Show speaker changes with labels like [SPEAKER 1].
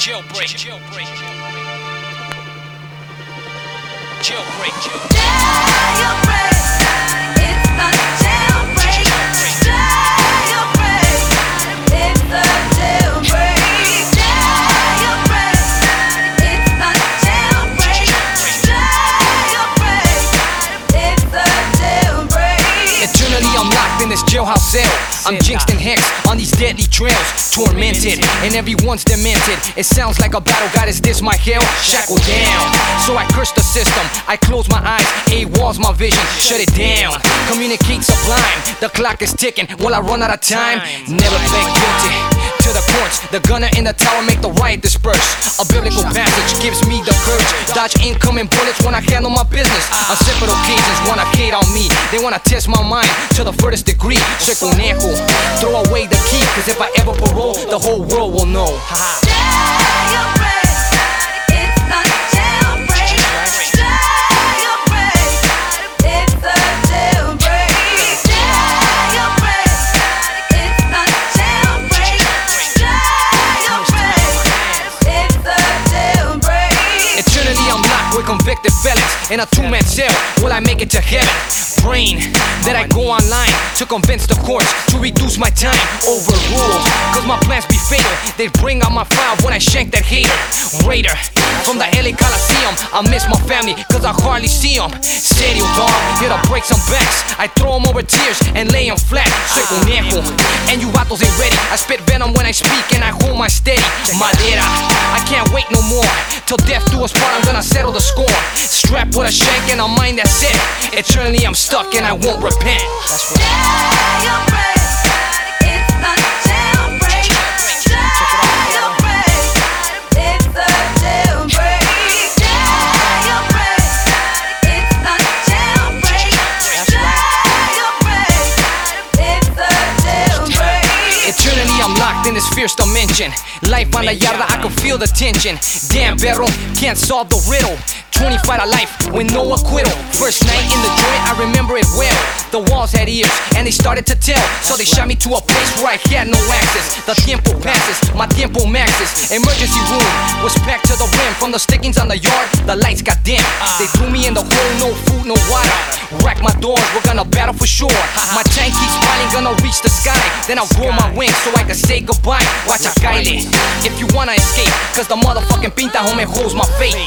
[SPEAKER 1] jailbreak, jailbreak, jailbreak, jailbreak.
[SPEAKER 2] In this jailhouse cell. I'm jinxed and hexed on these deadly trails. Tormented, and everyone's demented. It sounds like a battle, God, is this my hell? Shackled down. So I curse the system. I close my eyes, A walls my vision. Shut it down. Communicate sublime. The clock is ticking. Will I run out of time? Never been guilty to the courts. The gunner in the tower make the riot disperse. A biblical passage gives me the courage. Dodge incoming bullets when I handle my business. On separate occasions, wanna hate on me. They wanna test my mind to the furthest degree. Soy conejo, throw away the key. Cause if I ever parole, the whole world will know. Felons in a two-man cell. Will I make it to heaven? Brain that I go online to convince the courts to reduce my time. Overruled, cause my plans be fatal. They bring out my file when I shank that hater. Raider from the LA Coliseum. I miss my family cause I hardly see them. Serio dog, here to break some backs. I throw them over tears and lay them flat. Soy conejo, and you vatos ain't ready. I spit venom when I speak and I hold my steady. Madera, I can't wait no more. Till death do us part, I'm gonna settle the score. Strap with a shank and a mind that's it. Eternally I'm and I won't repent. That's right.
[SPEAKER 3] Jailbreak, it's a jailbreak. Jailbreak, it's a jailbreak. Jailbreak, it's a jailbreak. Jailbreak, it's a jailbreak.
[SPEAKER 2] Eternally I'm locked in this fierce dimension. Life on the yarda, I can feel the tension. Damn, Vero, can't solve the riddle. 25 to life with no acquittal. First night in the joint, I remember it well. The walls had ears and they started to tell. So they shot me to a place where I had no access. The tiempo passes, my tiempo maxes. Emergency room was packed to the rim. From the stickings on the yard, the lights got dim. They threw me in the hole, no food, no water. Rack my doors, we're gonna battle for sure. My tank keeps piling, gonna reach the sky. Then I'll grow my wings so I can say goodbye. Watch a Kyle. If you wanna escape, cause the motherfucking pinta homie holds my fate.